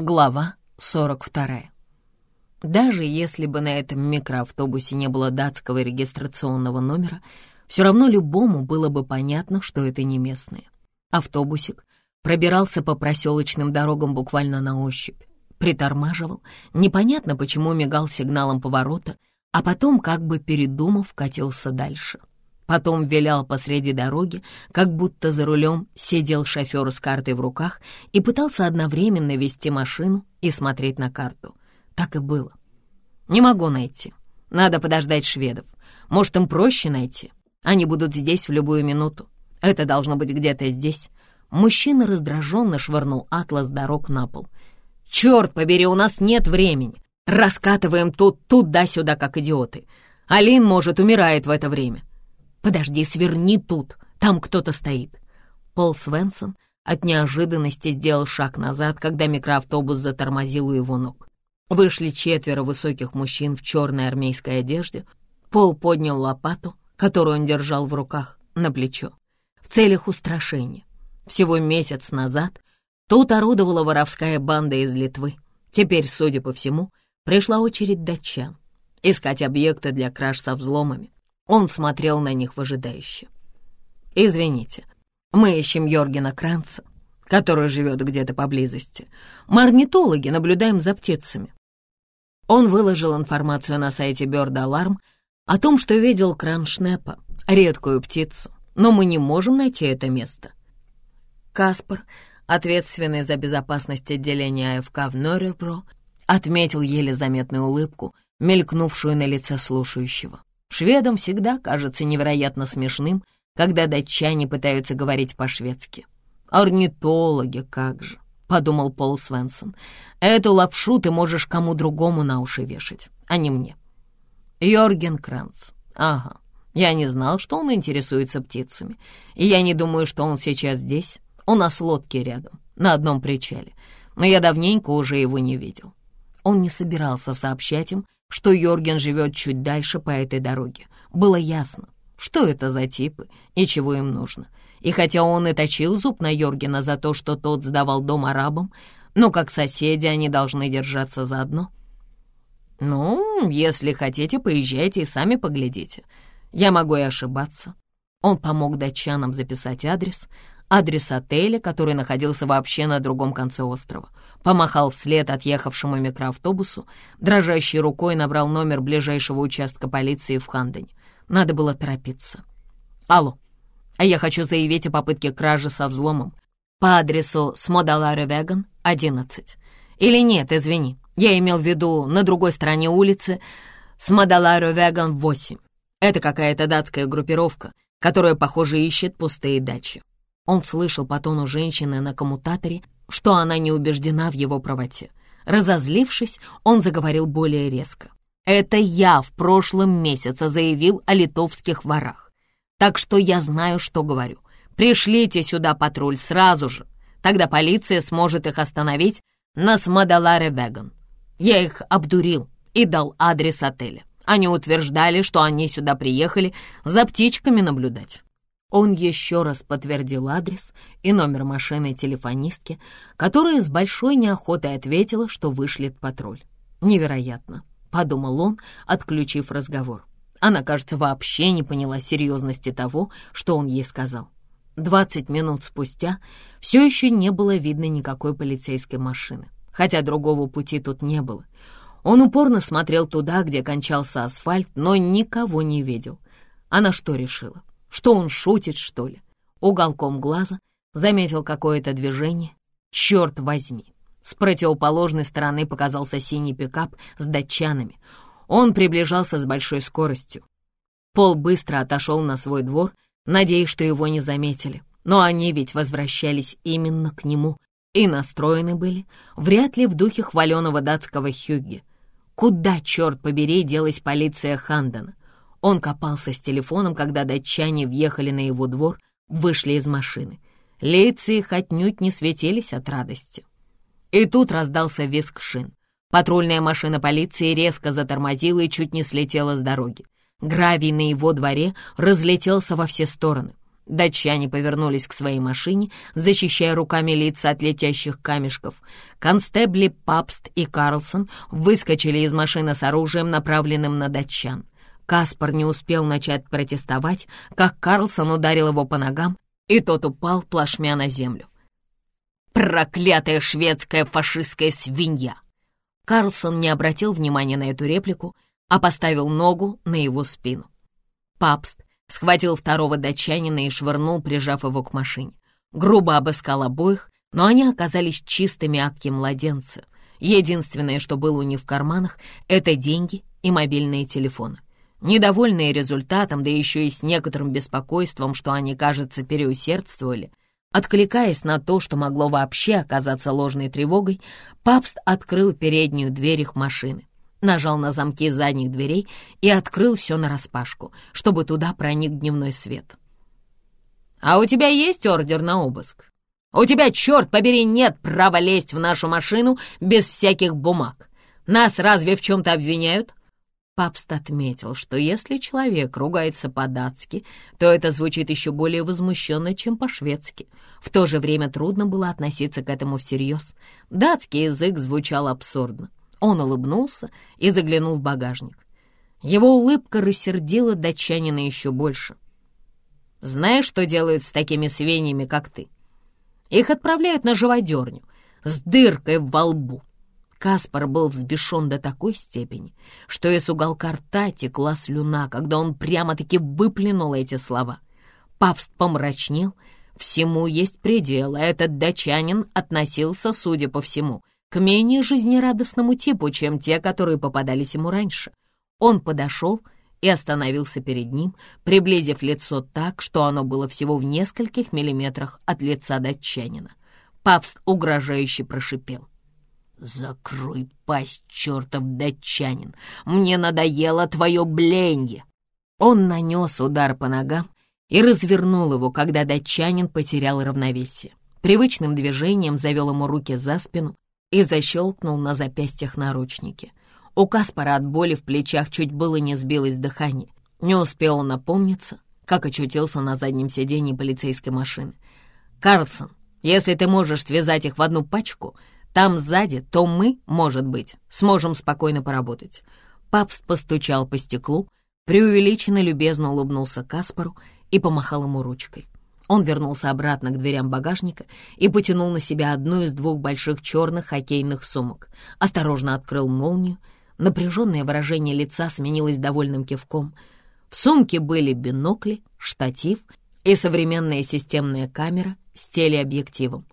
Глава 42. Даже если бы на этом микроавтобусе не было датского регистрационного номера, все равно любому было бы понятно, что это не местные. Автобусик пробирался по проселочным дорогам буквально на ощупь, притормаживал, непонятно почему мигал сигналом поворота, а потом, как бы передумав, катился дальше. Потом вилял посреди дороги, как будто за рулем сидел шофер с картой в руках и пытался одновременно вести машину и смотреть на карту. Так и было. «Не могу найти. Надо подождать шведов. Может, им проще найти? Они будут здесь в любую минуту. Это должно быть где-то здесь». Мужчина раздраженно швырнул атлас дорог на пол. «Черт побери, у нас нет времени. Раскатываем тут туда-сюда, как идиоты. Алин, может, умирает в это время. «Подожди, сверни тут, там кто-то стоит». Пол Свенсон от неожиданности сделал шаг назад, когда микроавтобус затормозил у его ног. Вышли четверо высоких мужчин в черной армейской одежде. Пол поднял лопату, которую он держал в руках, на плечо, в целях устрашения. Всего месяц назад тут орудовала воровская банда из Литвы. Теперь, судя по всему, пришла очередь датчан искать объекты для краж со взломами. Он смотрел на них выжидающе. «Извините, мы ищем Йоргена Кранца, который живет где-то поблизости. Мы орнитологи, наблюдаем за птицами». Он выложил информацию на сайте Бёрд Аларм о том, что видел краншнепа, редкую птицу, но мы не можем найти это место. Каспар, ответственный за безопасность отделения АФК в Норребро, отметил еле заметную улыбку, мелькнувшую на лице слушающего. Шведам всегда кажется невероятно смешным, когда датчане пытаются говорить по-шведски. «Орнитологи, как же!» — подумал Пол Свенсон. «Эту лапшу ты можешь кому другому на уши вешать, а не мне». «Йорген Кранц. Ага. Я не знал, что он интересуется птицами. И я не думаю, что он сейчас здесь. У нас лодки рядом, на одном причале. Но я давненько уже его не видел». Он не собирался сообщать им, что Йорген живет чуть дальше по этой дороге. Было ясно, что это за типы и чего им нужно. И хотя он и точил зуб на Йоргена за то, что тот сдавал дом арабам, но как соседи они должны держаться заодно. «Ну, если хотите, поезжайте и сами поглядите. Я могу и ошибаться». Он помог датчанам записать адрес, адрес отеля, который находился вообще на другом конце острова. Помахал вслед отъехавшему микроавтобусу, дрожащей рукой набрал номер ближайшего участка полиции в Хандоне. Надо было торопиться. «Алло, а я хочу заявить о попытке кражи со взломом по адресу Смодаларе Веган, 11. Или нет, извини, я имел в виду на другой стороне улицы Смодаларе Веган, 8. Это какая-то датская группировка, которая, похоже, ищет пустые дачи. Он слышал по тону женщины на коммутаторе, что она не убеждена в его правоте. Разозлившись, он заговорил более резко. «Это я в прошлом месяце заявил о литовских ворах. Так что я знаю, что говорю. Пришлите сюда патруль сразу же. Тогда полиция сможет их остановить на Смадаларе Веган. Я их обдурил и дал адрес отеля. Они утверждали, что они сюда приехали за птичками наблюдать. Он еще раз подтвердил адрес и номер машины телефонистки, которая с большой неохотой ответила, что вышлет патруль. «Невероятно», — подумал он, отключив разговор. Она, кажется, вообще не поняла серьезности того, что он ей сказал. Двадцать минут спустя все еще не было видно никакой полицейской машины, хотя другого пути тут не было. Он упорно смотрел туда, где кончался асфальт, но никого не видел. Она что решила? Что он шутит, что ли? Уголком глаза заметил какое-то движение. Черт возьми! С противоположной стороны показался синий пикап с датчанами. Он приближался с большой скоростью. Пол быстро отошел на свой двор, надеясь, что его не заметили. Но они ведь возвращались именно к нему и настроены были вряд ли в духе хваленого датского Хюгги. Куда, черт побери, делась полиция Хандена? Он копался с телефоном, когда датчане въехали на его двор, вышли из машины. Лица их отнюдь не светились от радости. И тут раздался визг шин. Патрульная машина полиции резко затормозила и чуть не слетела с дороги. Гравий на его дворе разлетелся во все стороны. Датчане повернулись к своей машине, защищая руками лица от летящих камешков. Констебли Папст и Карлсон выскочили из машины с оружием, направленным на датчан. Каспар не успел начать протестовать, как Карлсон ударил его по ногам, и тот упал плашмя на землю. «Проклятая шведская фашистская свинья!» Карлсон не обратил внимания на эту реплику, а поставил ногу на его спину. Папст схватил второго датчанина и швырнул, прижав его к машине. Грубо обыскал обоих, но они оказались чистыми акки младенца. Единственное, что было у них в карманах, это деньги и мобильные телефоны. Недовольные результатом, да еще и с некоторым беспокойством, что они, кажется, переусердствовали, откликаясь на то, что могло вообще оказаться ложной тревогой, Папст открыл переднюю дверь их машины нажал на замки задних дверей и открыл все нараспашку, чтобы туда проник дневной свет. «А у тебя есть ордер на обыск? У тебя, черт побери, нет права лезть в нашу машину без всяких бумаг. Нас разве в чем-то обвиняют?» Папст отметил, что если человек ругается по-датски, то это звучит еще более возмущенно, чем по-шведски. В то же время трудно было относиться к этому всерьез. Датский язык звучал абсурдно. Он улыбнулся и заглянул в багажник. Его улыбка рассердила датчанина еще больше. «Знаешь, что делают с такими свиньями, как ты? Их отправляют на живодерню с дыркой во лбу». Каспар был взбешен до такой степени, что из уголка рта текла слюна, когда он прямо-таки выплюнул эти слова. Папст помрачнел. Всему есть предел, а этот датчанин относился, судя по всему, к менее жизнерадостному типу, чем те, которые попадались ему раньше. Он подошел и остановился перед ним, приблизив лицо так, что оно было всего в нескольких миллиметрах от лица датчанина. Папст угрожающе прошипел. «Закрой пасть, чертов датчанин! Мне надоело твое бленье!» Он нанес удар по ногам и развернул его, когда датчанин потерял равновесие. Привычным движением завел ему руки за спину и защелкнул на запястьях наручники. У Каспара от боли в плечах чуть было не сбилось дыхание. Не успел он напомниться, как очутился на заднем сиденье полицейской машины. «Карлсон, если ты можешь связать их в одну пачку, там сзади, то мы, может быть, сможем спокойно поработать». Папст постучал по стеклу, преувеличенно любезно улыбнулся Каспару и помахал ему ручкой. Он вернулся обратно к дверям багажника и потянул на себя одну из двух больших черных хоккейных сумок. Осторожно открыл молнию. Напряженное выражение лица сменилось довольным кивком. В сумке были бинокли, штатив и современная системная камера с телеобъективом.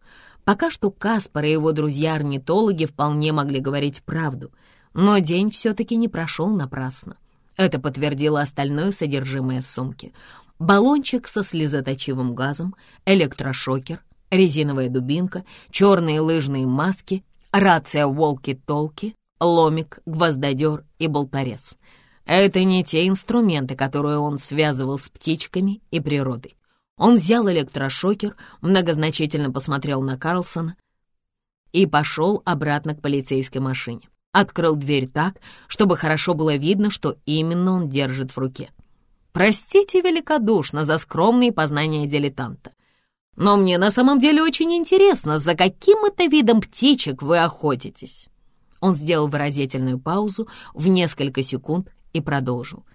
Пока что Каспар и его друзья-орнитологи вполне могли говорить правду, но день все-таки не прошел напрасно. Это подтвердило остальное содержимое сумки баллончик со слезоточивым газом, электрошокер, резиновая дубинка, черные лыжные маски, рация волки-толки, ломик, гвоздодер и болторез. Это не те инструменты, которые он связывал с птичками и природой. Он взял электрошокер, многозначительно посмотрел на Карлсона и пошел обратно к полицейской машине. Открыл дверь так, чтобы хорошо было видно, что именно он держит в руке. Простите великодушно за скромные познания дилетанта. Но мне на самом деле очень интересно, за каким это видом птичек вы охотитесь?» Он сделал выразительную паузу в несколько секунд и продолжил.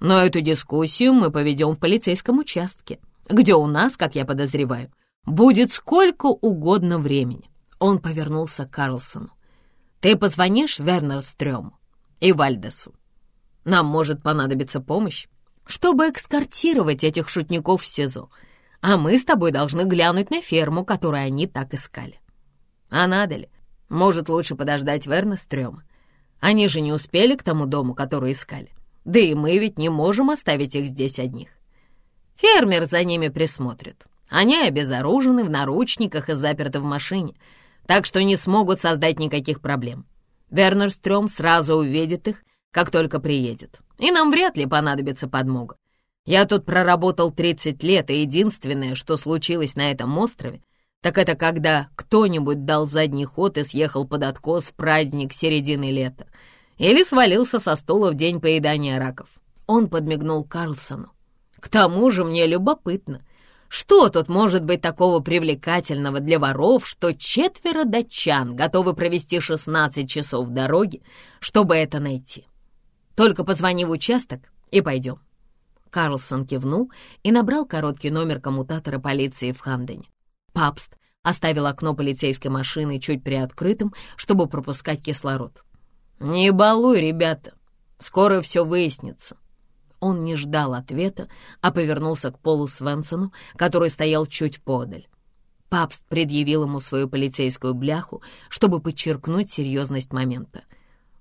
«Но эту дискуссию мы поведем в полицейском участке, где у нас, как я подозреваю, будет сколько угодно времени». Он повернулся к Карлсону. «Ты позвонишь Вернерстрёму и Вальдесу? Нам может понадобиться помощь чтобы экскортировать этих шутников в СИЗО, а мы с тобой должны глянуть на ферму, которую они так искали. А надо ли? Может, лучше подождать Верна Стрёма? Они же не успели к тому дому, который искали. Да и мы ведь не можем оставить их здесь одних. Фермер за ними присмотрит. Они обезоружены в наручниках и заперты в машине, так что не смогут создать никаких проблем. Вернер Стрём сразу увидит их как только приедет, и нам вряд ли понадобится подмога. Я тут проработал 30 лет, и единственное, что случилось на этом острове, так это когда кто-нибудь дал задний ход и съехал под откос в праздник середины лета или свалился со стула в день поедания раков. Он подмигнул Карлсону. К тому же мне любопытно, Что тут может быть такого привлекательного для воров, что четверо датчан готовы провести 16 часов в дороге, чтобы это найти? Только позвони в участок и пойдем. Карлсон кивнул и набрал короткий номер коммутатора полиции в Хандене. Папст оставил окно полицейской машины чуть приоткрытым, чтобы пропускать кислород. «Не балуй, ребята, скоро все выяснится», он не ждал ответа, а повернулся к Полу Свенсону, который стоял чуть подаль. Папст предъявил ему свою полицейскую бляху, чтобы подчеркнуть серьезность момента.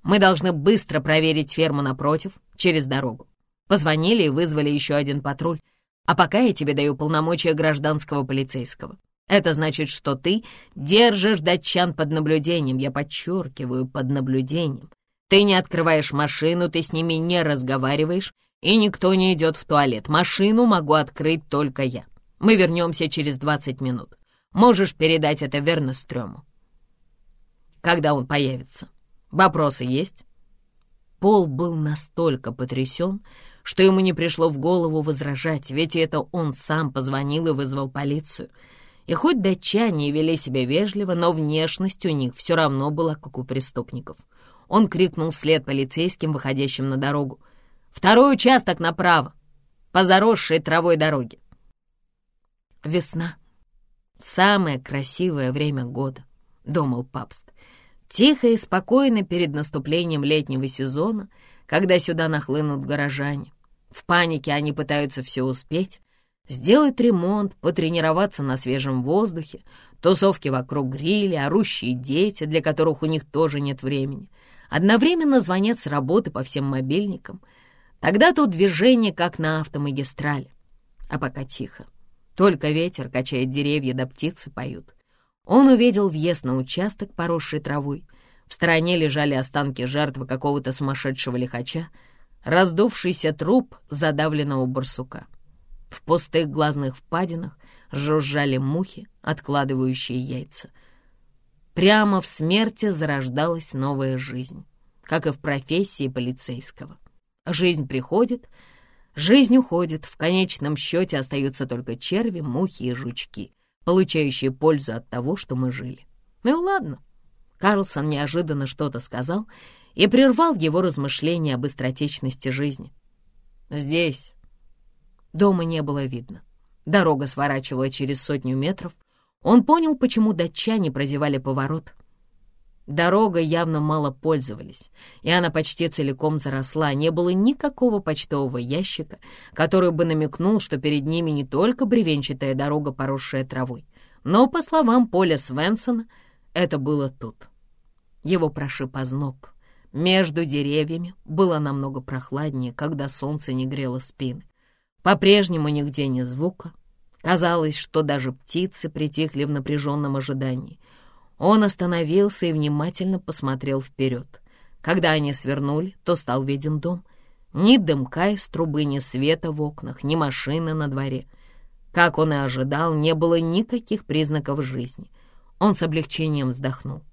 «Мы должны быстро проверить ферму напротив, через дорогу. Позвонили и вызвали еще один патруль, а пока я тебе даю полномочия гражданского полицейского. Это значит, что ты держишь датчан под наблюдением, я подчеркиваю, под наблюдением. Ты не открываешь машину, ты с ними не разговариваешь и никто не идет в туалет. Машину могу открыть только я. Мы вернемся через 20 минут. Можешь передать это Вернестрёму. Когда он появится? Вопросы есть?» Пол был настолько потрясен, что ему не пришло в голову возражать, ведь это он сам позвонил и вызвал полицию. И хоть датчане вели себя вежливо, но внешность у них все равно была, как у преступников. Он крикнул вслед полицейским, выходящим на дорогу. Второй участок направо, по заросшей травой дороге. Весна — самое красивое время года, — думал Папст. Тихо и спокойно перед наступлением летнего сезона, когда сюда нахлынут горожане. В панике они пытаются все успеть, сделать ремонт, потренироваться на свежем воздухе, тусовки вокруг гриля, орущие дети, для которых у них тоже нет времени. Одновременно звонят с работы по всем мобильникам — Тогда тут движение, как на автомагистрали. А пока тихо. Только ветер качает деревья, да птицы поют. Он увидел въезд на участок, поросший травой. В стороне лежали останки жертвы какого-то сумасшедшего лихача, раздувшийся труп задавленного барсука. В пустых глазных впадинах жужжали мухи, откладывающие яйца. Прямо в смерти зарождалась новая жизнь, как и в профессии полицейского. Жизнь приходит, жизнь уходит, в конечном счете остаются только черви, мухи и жучки, получающие пользу от того, что мы жили. Ну ладно. Карлсон неожиданно что-то сказал и прервал его размышления об быстротечности жизни. Здесь. Дома не было видно. Дорога сворачивала через сотню метров. Он понял, почему датчане прозевали поворот. Дорогой явно мало пользовались, и она почти целиком заросла. Не было никакого почтового ящика, который бы намекнул, что перед ними не только бревенчатая дорога, поросшая травой, но, по словам Поля Свенсона, это было тут. Его прошиб озноб. Между деревьями было намного прохладнее, когда солнце не грело спины. По-прежнему нигде ни звука. Казалось, что даже птицы притихли в напряженном ожидании — он остановился и внимательно посмотрел вперед. Когда они свернули, то стал виден дом. Ни дымка из трубы, ни света в окнах, ни машины на дворе. Как он и ожидал, не было никаких признаков жизни. Он с облегчением вздохнул.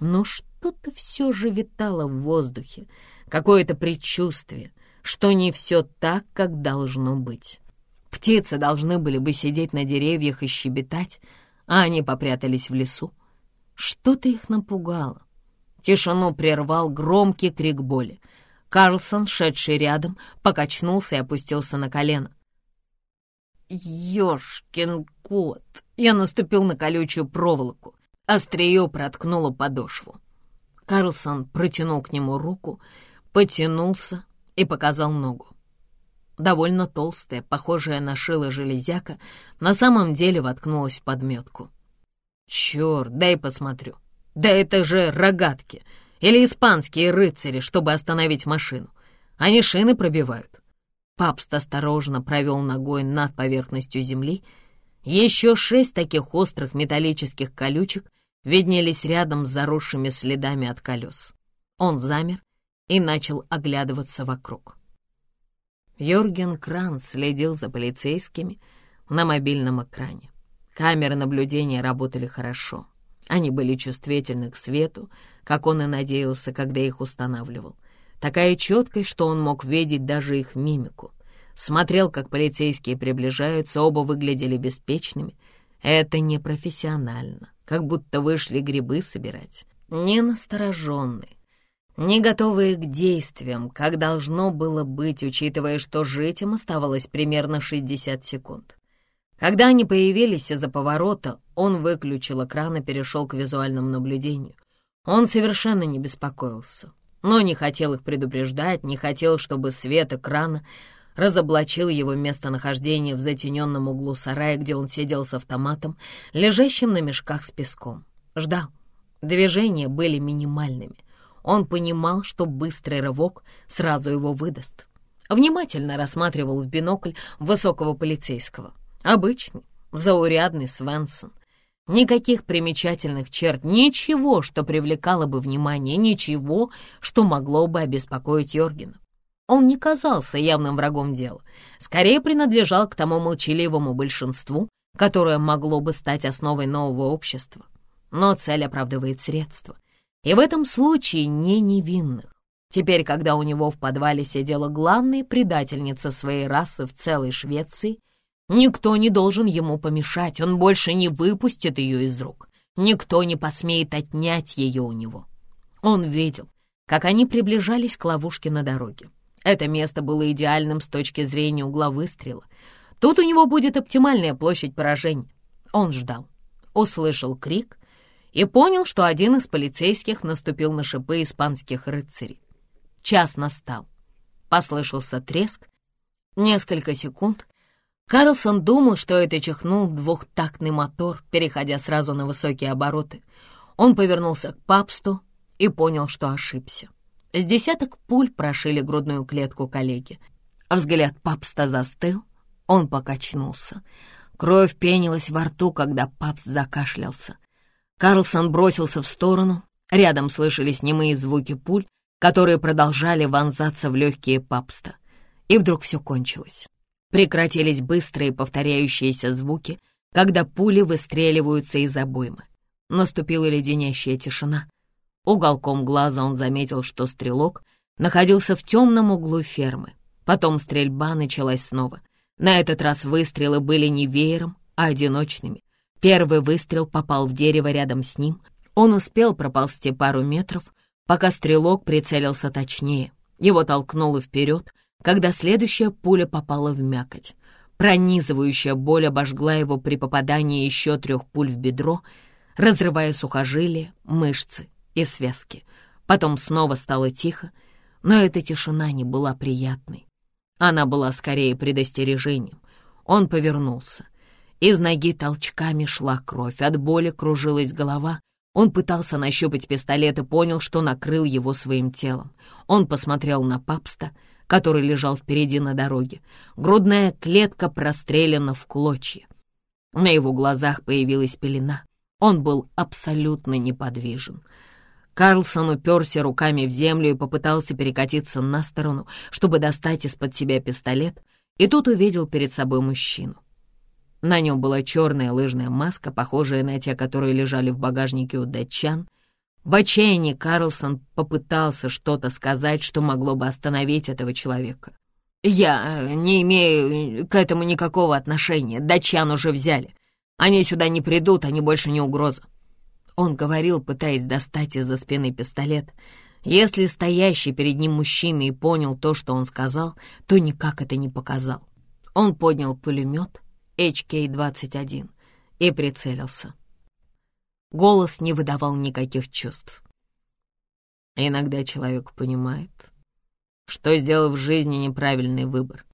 Но что-то все же витало в воздухе, какое-то предчувствие, что не все так, как должно быть. Птицы должны были бы сидеть на деревьях и щебетать, а они попрятались в лесу. Что-то их напугало. Тишину прервал громкий крик боли. Карлсон, шедший рядом, покачнулся и опустился на колено. «Ёшкин кот!» Я наступил на колючую проволоку. Острие проткнуло подошву. Карлсон протянул к нему руку, потянулся и показал ногу. Довольно толстая, похожая на шило железяка, на самом деле воткнулась в подметку. Черт, дай посмотрю. Да это же рогатки или испанские рыцари, чтобы остановить машину. Они шины пробивают. Папст осторожно провел ногой над поверхностью земли. Еще шесть таких острых металлических колючек виднелись рядом с заросшими следами от колес. Он замер и начал оглядываться вокруг. Йорген Кран следил за полицейскими на мобильном экране. Камеры наблюдения работали хорошо. Они были чувствительны к свету, как он и надеялся, когда их устанавливал. Такая четкость, что он мог видеть даже их мимику. смотрел, как полицейские приближаются, оба выглядели беспечными. Это непрофессионально, как будто вышли грибы собирать. Не настороженные, не готовые к действиям, как должно было быть, учитывая, что жить им оставалось примерно 60 секунд. Когда они появились из-за поворота, он выключил экран и перешел к визуальному наблюдению. Он совершенно не беспокоился, но не хотел их предупреждать, не хотел, чтобы свет экрана разоблачил его местонахождение в затененном углу сарая, где он сидел с автоматом, лежащим на мешках с песком. Ждал. Движения были минимальными. Он понимал, что быстрый рывок сразу его выдаст. Внимательно рассматривал в бинокль высокого полицейского. Обычный, заурядный Свенсон. Никаких примечательных черт, ничего, что привлекало бы внимание, ничего, что могло бы обеспокоить Йоргена. Он не казался явным врагом дела, скорее принадлежал к тому молчаливому большинству, которое могло бы стать основой нового общества. Но цель оправдывает средства, и в этом случае не невинных. Теперь, когда у него в подвале сидела главная предательница своей расы в целой Швеции, Никто не должен ему помешать, он больше не выпустит ее из рук. Никто не посмеет отнять ее у него. Он видел, как они приближались к ловушке на дороге. Это место было идеальным с точки зрения угла выстрела. Тут у него будет оптимальная площадь поражения. Он ждал, услышал крик и понял, что один из полицейских наступил на шипы испанских рыцарей. Час настал. Послышался треск. Несколько секунд, Карлсон думал, что это чихнул двухтактный мотор, переходя сразу на высокие обороты. Он повернулся к Папсту и понял, что ошибся. С десяток пуль прошили грудную клетку коллеги. Взгляд Папста застыл, он покачнулся. Кровь пенилась во рту, когда Папст закашлялся. Карлсон бросился в сторону. Рядом слышались немые звуки пуль, которые продолжали вонзаться в легкие Папста. И вдруг все кончилось. Прекратились быстрые повторяющиеся звуки, когда пули выстреливаются из обоймы. Наступила леденящая тишина. Уголком глаза он заметил, что стрелок находился в темном углу фермы. Потом стрельба началась снова. На этот раз выстрелы были не веером, а одиночными. Первый выстрел попал в дерево рядом с ним. Он успел проползти пару метров, пока стрелок прицелился точнее. Его толкнуло вперед, когда следующая пуля попала в мякоть. Пронизывающая боль обожгла его при попадании еще трех пуль в бедро, разрывая сухожилия, мышцы и связки. Потом снова стало тихо, но эта тишина не была приятной. Она была скорее предостережением. Он повернулся. Из ноги толчками шла кровь, от боли кружилась голова. Он пытался нащупать пистолет и понял, что накрыл его своим телом. Он посмотрел на Папста — который лежал впереди на дороге. Грудная клетка прострелена в клочья. На его глазах появилась пелена. Он был абсолютно неподвижен. Карлсон уперся руками в землю и попытался перекатиться на сторону, чтобы достать из-под себя пистолет, и тут увидел перед собой мужчину. На нем была черная лыжная маска, похожая на те, которые лежали в багажнике у датчан — в отчаянии Карлсон попытался что-то сказать, что могло бы остановить этого человека. «Я не имею к этому никакого отношения. Датчан уже взяли. Они сюда не придут, они больше не угроза». Он говорил, пытаясь достать из-за спины пистолет. Если стоящий перед ним мужчина и понял то, что он сказал, то никак это не показал. Он поднял пулемет HK-21 и прицелился. Голос не выдавал никаких чувств. Иногда человек понимает, что сделал в жизни неправильный выбор.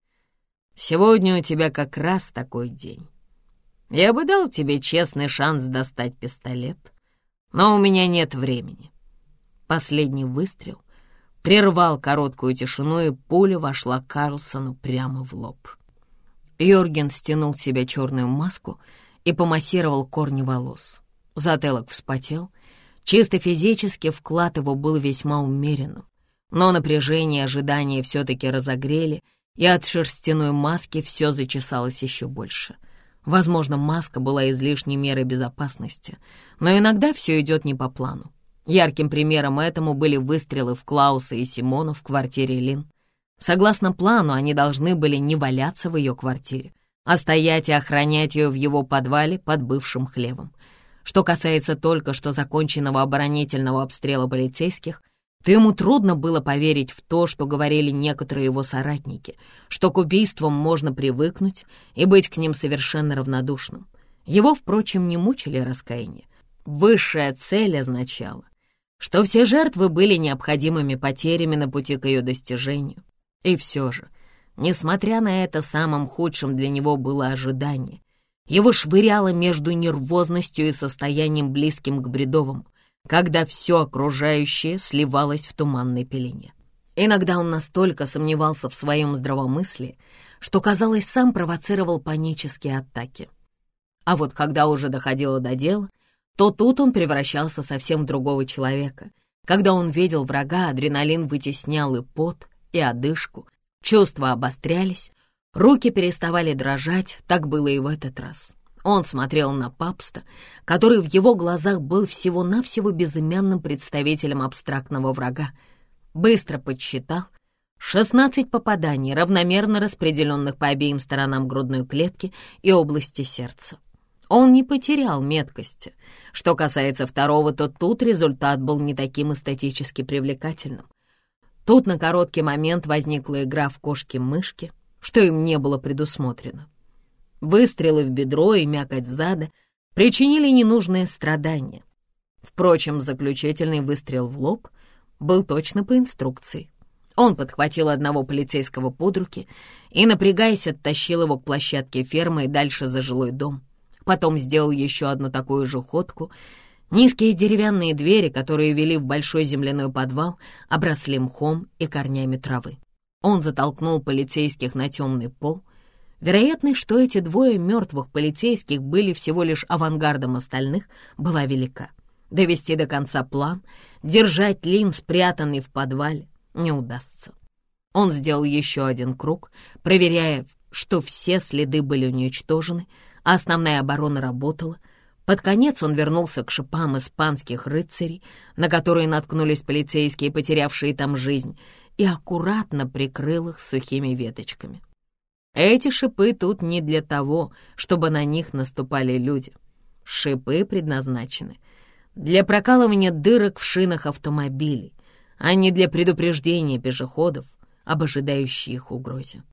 Сегодня у тебя как раз такой день. Я бы дал тебе честный шанс достать пистолет, но у меня нет времени. Последний выстрел прервал короткую тишину, и пуля вошла Карлсону прямо в лоб. Йорген стянул с себя черную маску и помассировал корни волос. Затылок вспотел. Чисто физически вклад его был весьма умеренным. Но напряжение и ожидания все-таки разогрели, и от шерстяной маски все зачесалось еще больше. Возможно, маска была излишней мерой безопасности, но иногда все идет не по плану. Ярким примером этому были выстрелы в Клауса и Симона в квартире Лин. Согласно плану, они должны были не валяться в ее квартире, а стоять и охранять ее в его подвале под бывшим хлевом. Что касается только что законченного оборонительного обстрела полицейских, то ему трудно было поверить в то, что говорили некоторые его соратники, что к убийствам можно привыкнуть и быть к ним совершенно равнодушным. Его, впрочем, не мучили раскаяние. Высшая цель означала, что все жертвы были необходимыми потерями на пути к ее достижению. И все же, несмотря на это, самым худшим для него было ожидание. Его швыряло между нервозностью и состоянием близким к бредовому, когда все окружающее сливалось в туманной пелене. Иногда он настолько сомневался в своем здравомыслии, что, казалось, сам провоцировал панические атаки. А вот когда уже доходило до дела, то тут он превращался совсем в другого человека. Когда он видел врага, адреналин вытеснял и пот, и одышку, чувства обострялись, руки переставали дрожать, так было и в этот раз. Он смотрел на папста, который в его глазах был всего-навсего безымянным представителем абстрактного врага. Быстро подсчитал. шестнадцать попаданий, равномерно распределенных по обеим сторонам грудной клетки и области сердца. Он не потерял меткости. Что касается второго, то тут результат был не таким эстетически привлекательным. Тут на короткий момент возникла игра в кошки-мышки, что им не было предусмотрено. Выстрелы в бедро и мякоть зада причинили ненужные страдания. Впрочем, заключительный выстрел в лоб был точно по инструкции. Он подхватил одного полицейского под руки и, напрягаясь, оттащил его к площадке фермы и дальше за жилой дом. Потом сделал еще одну такую же ходку. Низкие деревянные двери, которые вели в большой земляной подвал, обросли мхом и корнями травы. Он затолкнул полицейских на темный пол. Вероятность, что эти двое мертвых полицейских были всего лишь авангардом остальных, была велика. Довести до конца план, держать Лин спрятанный в подвале, не удастся. Он сделал еще один круг, проверяя, что все следы были уничтожены, а основная оборона работала. Под конец он вернулся к шипам испанских рыцарей, на которые наткнулись полицейские, потерявшие там жизнь, и аккуратно прикрыл их сухими веточками. Эти шипы тут не для того, чтобы на них наступали люди. Шипы предназначены для прокалывания дырок в шинах автомобилей, а не для предупреждения пешеходов об ожидающей их угрозе.